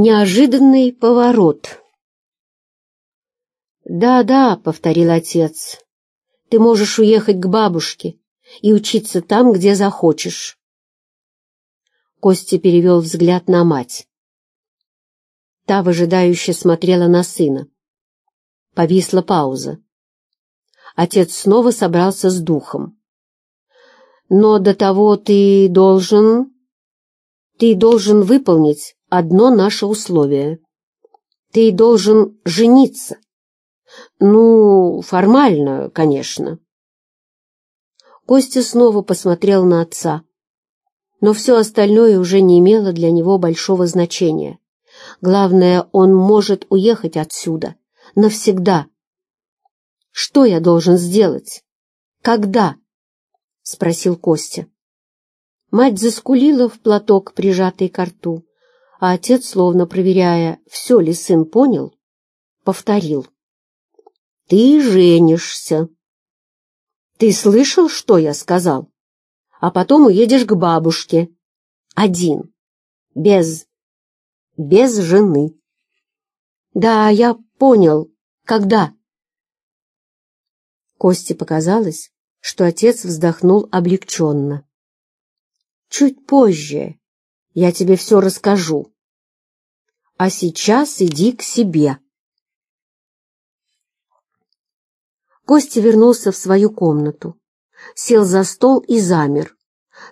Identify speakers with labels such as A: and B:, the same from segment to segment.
A: Неожиданный поворот. «Да-да», — повторил отец, — «ты можешь уехать к бабушке и учиться там, где захочешь». Костя перевел взгляд на мать. Та выжидающе смотрела на сына. Повисла пауза. Отец снова собрался с духом. «Но до того ты должен...» «Ты должен выполнить одно наше условие. Ты должен жениться. Ну, формально, конечно». Костя снова посмотрел на отца, но все остальное уже не имело для него большого значения. Главное, он может уехать отсюда навсегда. «Что я должен сделать? Когда?» — спросил Костя. Мать заскулила в платок, прижатый к рту, а отец, словно проверяя, все ли сын понял, повторил. «Ты женишься». «Ты слышал, что я сказал? А потом уедешь к бабушке. Один. Без... без жены». «Да, я понял. Когда?» Косте показалось, что отец вздохнул облегченно. «Чуть позже я тебе все расскажу. А сейчас иди к себе». Костя вернулся в свою комнату, сел за стол и замер,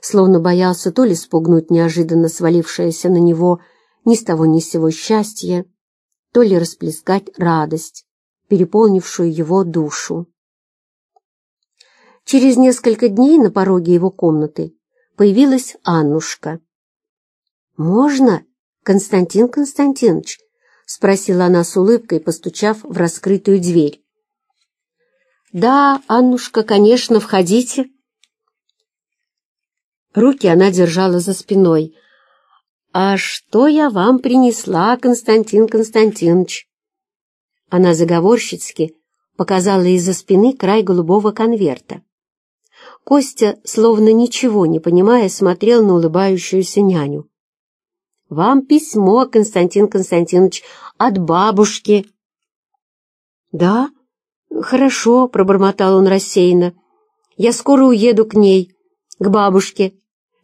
A: словно боялся то ли спугнуть неожиданно свалившееся на него ни с того ни с сего счастье, то ли расплескать радость, переполнившую его душу. Через несколько дней на пороге его комнаты появилась Аннушка. «Можно, Константин Константинович?» — спросила она с улыбкой, постучав в раскрытую дверь. «Да, Аннушка, конечно, входите». Руки она держала за спиной. «А что я вам принесла, Константин Константинович?» Она заговорщицки показала из-за спины край голубого конверта. Костя, словно ничего не понимая, смотрел на улыбающуюся няню. «Вам письмо, Константин Константинович, от бабушки». «Да? Хорошо», — пробормотал он рассеянно. «Я скоро уеду к ней, к бабушке.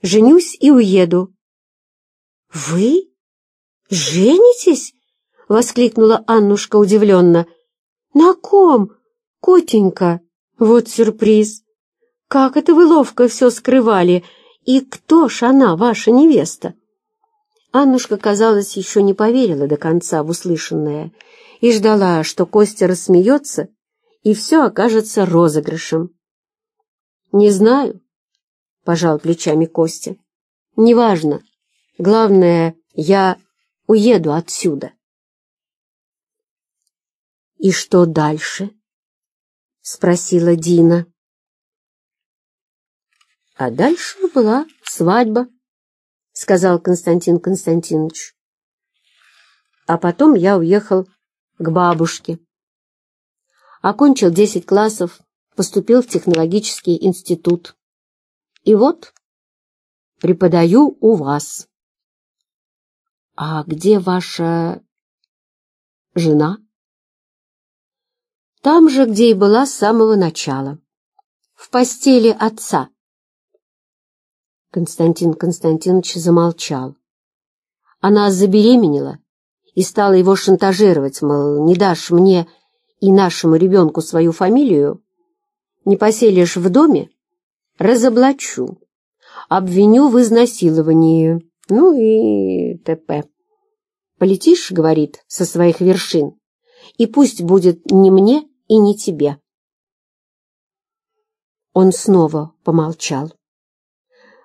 A: Женюсь и уеду». «Вы? Женитесь?» — воскликнула Аннушка удивленно. «На ком, котенька? Вот сюрприз!» Как это вы ловко все скрывали? И кто ж она, ваша невеста?» Аннушка, казалось, еще не поверила до конца в услышанное и ждала, что Костя рассмеется, и все окажется розыгрышем. «Не знаю», — пожал плечами Костя. «Неважно. Главное, я уеду отсюда». «И что дальше?» — спросила Дина. А дальше была свадьба, — сказал Константин Константинович. А потом я уехал к бабушке. Окончил десять классов, поступил в технологический институт. И вот преподаю у вас. А где ваша жена? Там же, где и была с самого начала. В постели отца. Константин Константинович замолчал. Она забеременела и стала его шантажировать, мол, не дашь мне и нашему ребенку свою фамилию, не поселишь в доме, разоблачу, обвиню в изнасиловании, ну и т.п. Полетишь, говорит, со своих вершин, и пусть будет не мне и не тебе. Он снова помолчал.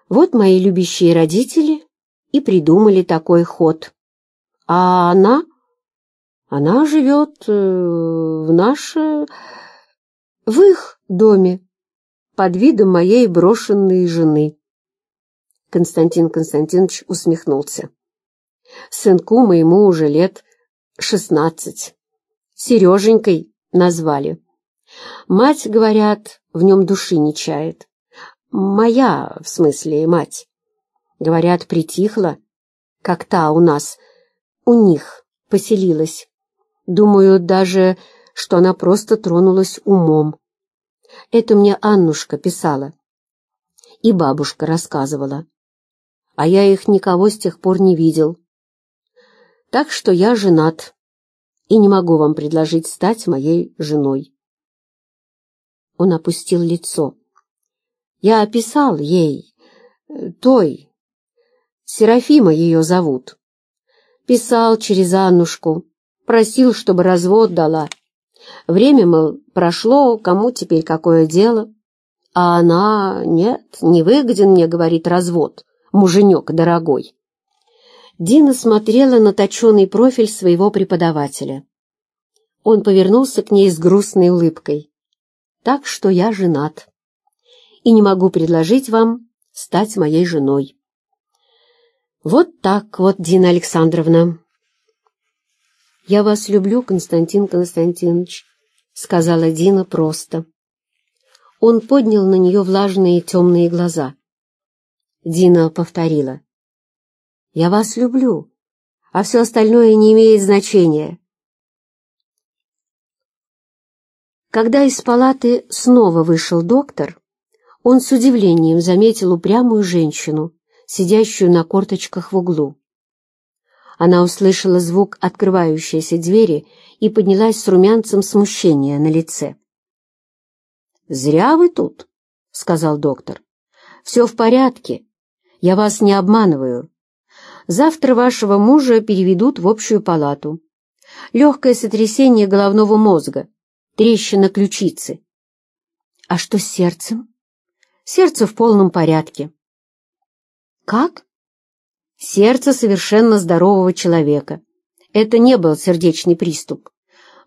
A: Вот мои любящие родители и придумали такой ход. А она... Она живет э, в наше... в их доме под видом моей брошенной жены. Константин Константинович усмехнулся. Сынку моему уже лет шестнадцать. Сереженькой назвали. Мать, говорят, в нем души не чает. Моя, в смысле, мать. Говорят, притихла, как та у нас, у них поселилась. Думаю даже, что она просто тронулась умом. Это мне Аннушка писала. И бабушка рассказывала. А я их никого с тех пор не видел. Так что я женат и не могу вам предложить стать моей женой. Он опустил лицо. Я описал ей, э, той, Серафима ее зовут. Писал через Аннушку, просил, чтобы развод дала. Время, мол, прошло, кому теперь какое дело? А она, нет, не выгоден мне, говорит, развод, муженек дорогой. Дина смотрела на точеный профиль своего преподавателя. Он повернулся к ней с грустной улыбкой. «Так что я женат и не могу предложить вам стать моей женой». «Вот так вот, Дина Александровна». «Я вас люблю, Константин Константинович», — сказала Дина просто. Он поднял на нее влажные темные глаза. Дина повторила. «Я вас люблю, а все остальное не имеет значения». Когда из палаты снова вышел доктор, он с удивлением заметил упрямую женщину, сидящую на корточках в углу. Она услышала звук открывающейся двери и поднялась с румянцем смущения на лице. «Зря вы тут», — сказал доктор. «Все в порядке. Я вас не обманываю. Завтра вашего мужа переведут в общую палату. Легкое сотрясение головного мозга, трещина ключицы. А что с сердцем? Сердце в полном порядке. Как? Сердце совершенно здорового человека. Это не был сердечный приступ.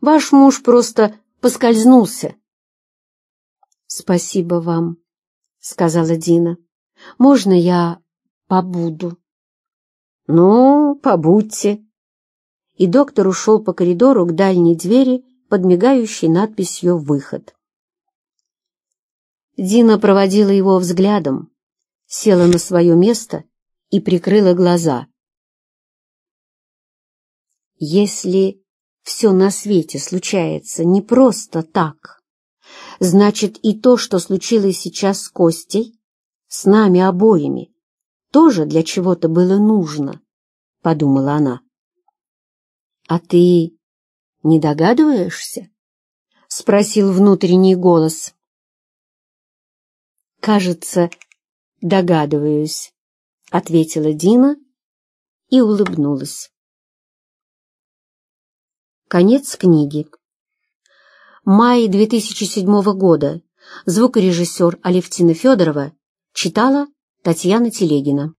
A: Ваш муж просто поскользнулся. Спасибо вам, сказала Дина. Можно я побуду? Ну, побудьте. И доктор ушел по коридору к дальней двери под мигающей надписью «Выход». Дина проводила его взглядом, села на свое место и прикрыла глаза. Если все на свете случается не просто так, значит и то, что случилось сейчас с Костей, с нами обоими, тоже для чего-то было нужно, — подумала она. — А ты не догадываешься? — спросил внутренний голос. «Кажется, догадываюсь», — ответила Дина и улыбнулась. Конец книги. Май 2007 года. Звукорежиссер Алевтина Федорова читала Татьяна Телегина.